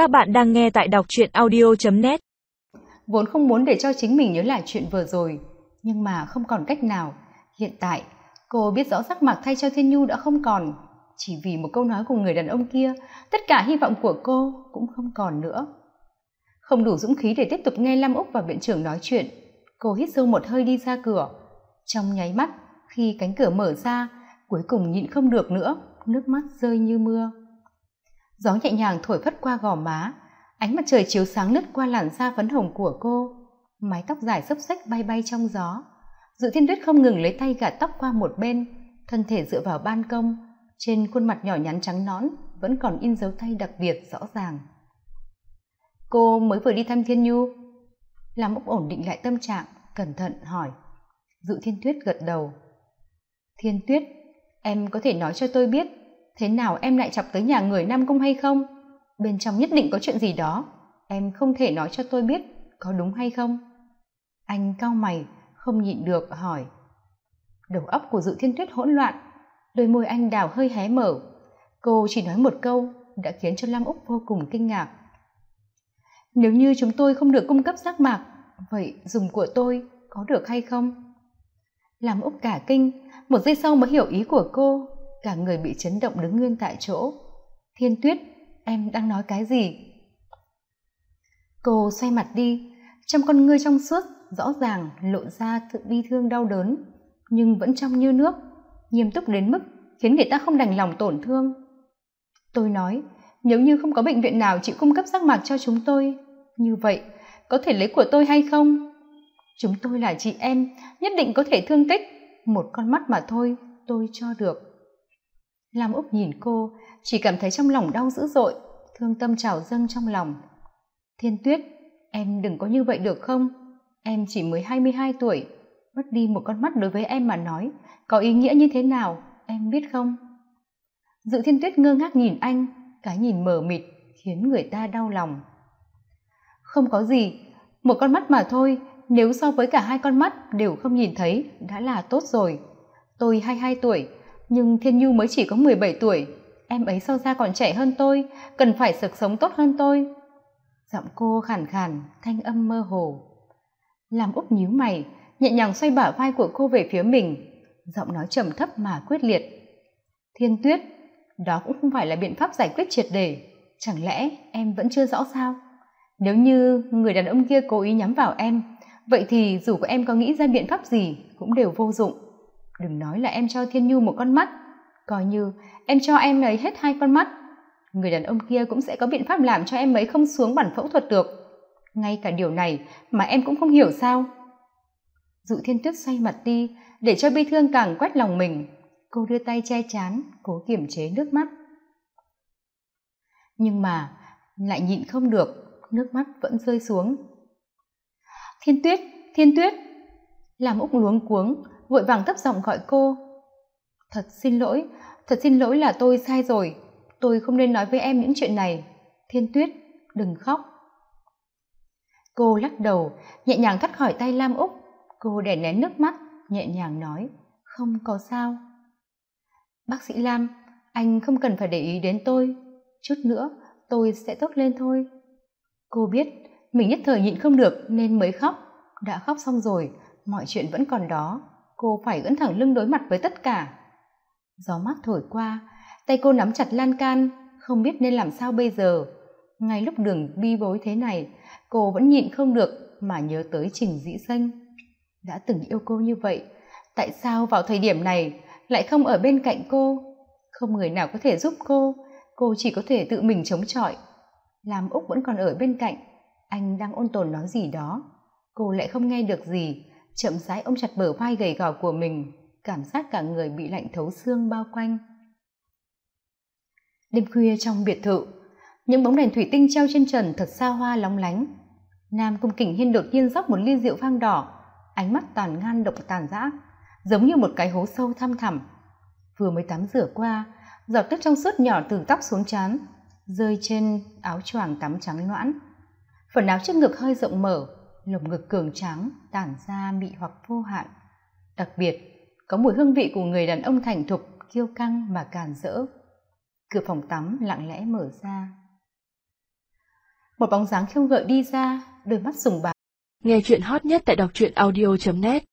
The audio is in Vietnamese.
Các bạn đang nghe tại đọc truyện audio.net Vốn không muốn để cho chính mình nhớ lại chuyện vừa rồi, nhưng mà không còn cách nào. Hiện tại, cô biết rõ sắc mặt thay cho Thiên Nhu đã không còn. Chỉ vì một câu nói của người đàn ông kia, tất cả hy vọng của cô cũng không còn nữa. Không đủ dũng khí để tiếp tục nghe Lam Úc và viện trưởng nói chuyện. Cô hít sâu một hơi đi ra cửa. Trong nháy mắt, khi cánh cửa mở ra, cuối cùng nhịn không được nữa, nước mắt rơi như mưa gió nhẹ nhàng thổi phất qua gò má. Ánh mặt trời chiếu sáng lướt qua làn da phấn hồng của cô. Mái tóc dài xốc xếch bay bay trong gió. Dự thiên tuyết không ngừng lấy tay gạt tóc qua một bên. Thân thể dựa vào ban công. Trên khuôn mặt nhỏ nhắn trắng nõn, vẫn còn in dấu tay đặc biệt rõ ràng. Cô mới vừa đi thăm thiên nhu. Làm úc ổn định lại tâm trạng, cẩn thận hỏi. Dự thiên tuyết gật đầu. Thiên tuyết, em có thể nói cho tôi biết thế nào em lại chọc tới nhà người nam cung hay không? Bên trong nhất định có chuyện gì đó. Em không thể nói cho tôi biết có đúng hay không. Anh cau mày, không nhịn được hỏi. Đầu óc của dự thiên tuyết hỗn loạn, đôi môi anh đào hơi hé mở. Cô chỉ nói một câu, đã khiến cho lam úc vô cùng kinh ngạc. Nếu như chúng tôi không được cung cấp giác mạc, vậy dùng của tôi có được hay không? Lam úc cả kinh, một giây sau mới hiểu ý của cô cả người bị chấn động đứng nguyên tại chỗ. Thiên tuyết, em đang nói cái gì? Cô xoay mặt đi. Trong con ngươi trong suốt, rõ ràng lộ ra sự bi thương đau đớn, nhưng vẫn trong như nước, nghiêm túc đến mức khiến người ta không đành lòng tổn thương. Tôi nói, nếu như không có bệnh viện nào chịu cung cấp giác mạc cho chúng tôi, như vậy có thể lấy của tôi hay không? Chúng tôi là chị em, nhất định có thể thương tích. Một con mắt mà thôi, tôi cho được lam úc nhìn cô, chỉ cảm thấy trong lòng đau dữ dội, thương tâm trào dâng trong lòng. Thiên tuyết, em đừng có như vậy được không? Em chỉ mới hai mươi hai tuổi, mất đi một con mắt đối với em mà nói, có ý nghĩa như thế nào, em biết không? Dự thiên tuyết ngơ ngác nhìn anh, cái nhìn mờ mịt, khiến người ta đau lòng. Không có gì, một con mắt mà thôi, nếu so với cả hai con mắt đều không nhìn thấy, đã là tốt rồi. Tôi hai hai tuổi nhưng thiên nhu mới chỉ có mười bảy tuổi. Em ấy so ra còn trẻ hơn tôi, cần phải sực sống tốt hơn tôi. Giọng cô khàn khàn, thanh âm mơ hồ. Làm úp nhíu mày, nhẹ nhàng xoay bả vai của cô về phía mình. Giọng nói trầm thấp mà quyết liệt. Thiên tuyết, đó cũng không phải là biện pháp giải quyết triệt để. Chẳng lẽ em vẫn chưa rõ sao? Nếu như người đàn ông kia cố ý nhắm vào em, vậy thì dù có em có nghĩ ra biện pháp gì cũng đều vô dụng đừng nói là em cho thiên nhu một con mắt. Coi như, em cho em ấy hết hai con mắt. Người đàn ông kia cũng sẽ có biện pháp làm cho em ấy không xuống bản phẫu thuật được. Ngay cả điều này mà em cũng không hiểu sao. Dụ thiên tuyết xoay mặt đi, để cho bi thương càng quét lòng mình. Cô đưa tay che chán, cố kiềm chế nước mắt. Nhưng mà, lại nhịn không được, nước mắt vẫn rơi xuống. Thiên tuyết thiên tuyết! Làm úc luống cuống vội vàng thấp giọng gọi cô. Thật xin lỗi, thật xin lỗi là tôi sai rồi. Tôi không nên nói với em những chuyện này. Thiên tuyết, đừng khóc. Cô lắc đầu, nhẹ nhàng thoát khỏi tay lam úc. Cô đè nén nước mắt, nhẹ nhàng nói, không có sao. Bác sĩ lam, anh không cần phải để ý đến tôi. Chút nữa, tôi sẽ tốt lên thôi. Cô biết mình nhất thời nhịn không được nên mới khóc. Đã khóc xong rồi, mọi chuyện vẫn còn đó cô phải ưỡn thẳng lưng đối mặt với tất cả. Gió mát thổi qua, tay cô nắm chặt lan can, không biết nên làm sao bây giờ. Ngay lúc đường bi bối thế này, cô vẫn nhịn không được mà nhớ tới trình dĩ xanh đã từng yêu cô như vậy, tại sao vào thời điểm này lại không ở bên cạnh cô? Không người nào có thể giúp cô cô chỉ có thể tự mình chống chọi. Làm úc vẫn còn ở bên cạnh, anh đang ôn tồn nói gì đó, cô lại không nghe được gì chậm rãi ôm chặt bờ vai gầy gò của mình, cảm giác cả người bị lạnh thấu xương bao quanh. Đêm khuya trong biệt thự, những bóng đèn thủy tinh treo trên trần thật xa hoa lóng lánh. Nam cung kình hiên đột nhiên rót một ly rượu vang đỏ, ánh mắt tàn ngan độc tàn dã, giống như một cái hố sâu thăm thẳm. Vừa mới tắm rửa qua, giọt nước trong suốt nhỏ từ tóc xuống trán, rơi trên áo choàng tắm trắng loãng phần áo trước ngực hơi rộng mở lồng ngực cường trắng tản ra mị hoặc vô hạn. Đặc biệt, có mùi hương vị của người đàn ông thành thục, kiêu căng mà càn rỡ. Cửa phòng tắm lặng lẽ mở ra. Một bóng dáng khiêu gợi đi ra, đôi mắt sùng bạc nghe chuyện hot nhất tại đọc truyện audio net.